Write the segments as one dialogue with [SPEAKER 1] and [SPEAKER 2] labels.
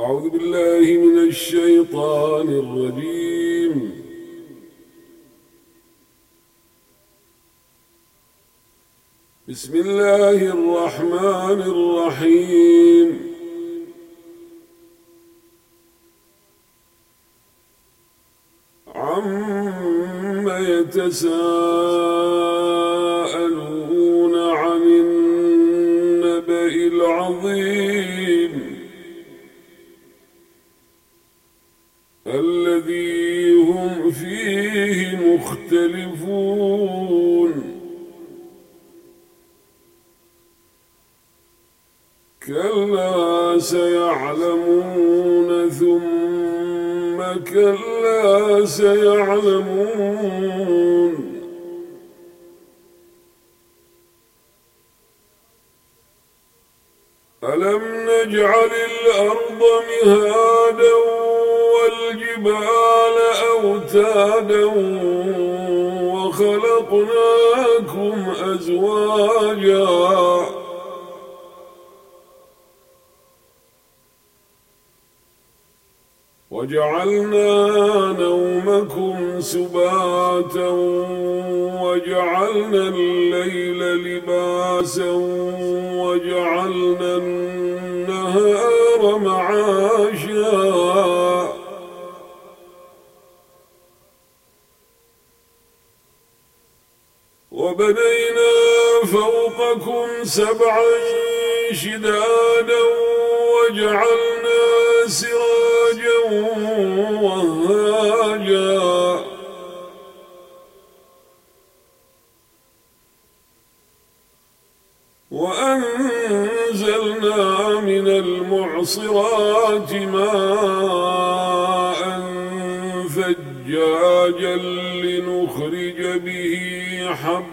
[SPEAKER 1] أعوذ بالله من الشيطان الرجيم. بسم الله الرحمن الرحيم. عم يتساءلون مختلفون. كلا سيعلمون ثم كلا سيعلمون. ألم نجعل الأرض مهادا والجبال أوتادا وخلقناكم أزواجا. وجعلنا نومكم سباتا وجعلنا الليل لباسا وجعلنا النهار معاشا. وبنينا فوقكم سبعا شدادا وجعلنا سراجا وهاجا. وأنزلنا من المعصرات ماء ثجاجا لنخرج به حبا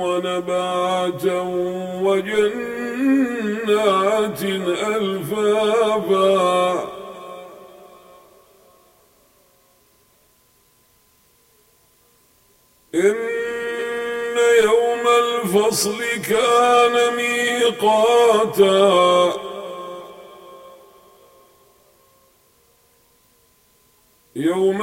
[SPEAKER 1] ونباتا وجنات ألفافا. إن يوم الفصل كان ميقاتا. يوم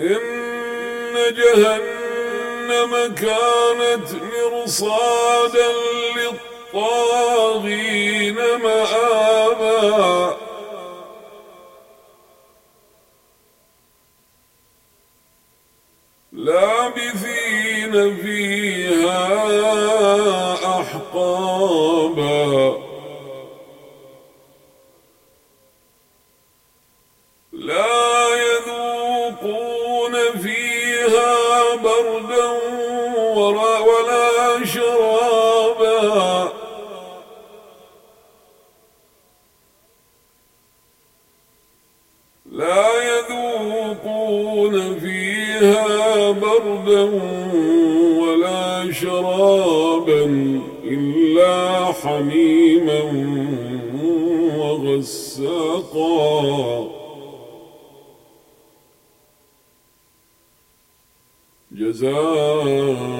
[SPEAKER 1] إن جهنم كانت مرصادا للطاغين مآبا. لابثين فيها شرابا لا يذوقون فيها بردا ولا شرابا إلا حميما وغساقا. جزاء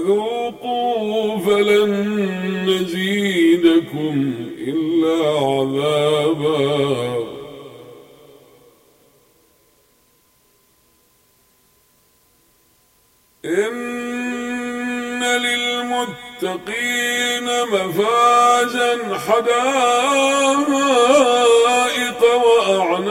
[SPEAKER 1] فذوقوا فلن نزيدكم إلا عذابا. إن للمتقين مفازا حدائق وأعنابا.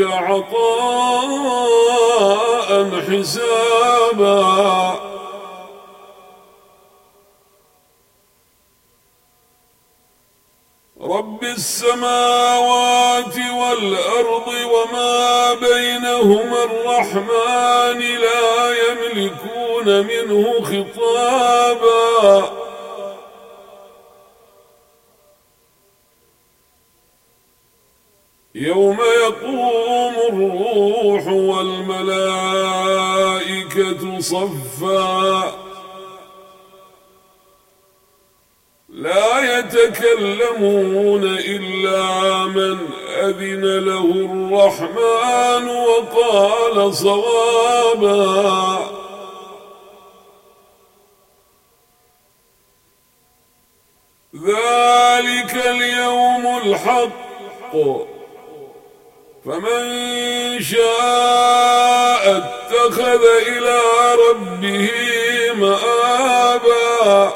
[SPEAKER 1] عطاء حسابا. رب السماوات والأرض وما بينهما الرحمن لا يملكون منه خطابا. يوم يقوم الروح والملائكة صفاً. لا يتكلمون إلا من أذن له الرحمن وقال صوابا. ذلك اليوم الحق. فمن شاء اتخذ إلى ربه مآبا.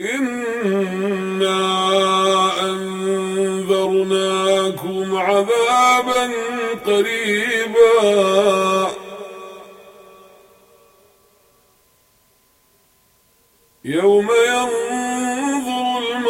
[SPEAKER 1] إنا أنذرناكم عذابا قريبا. يوم ينظر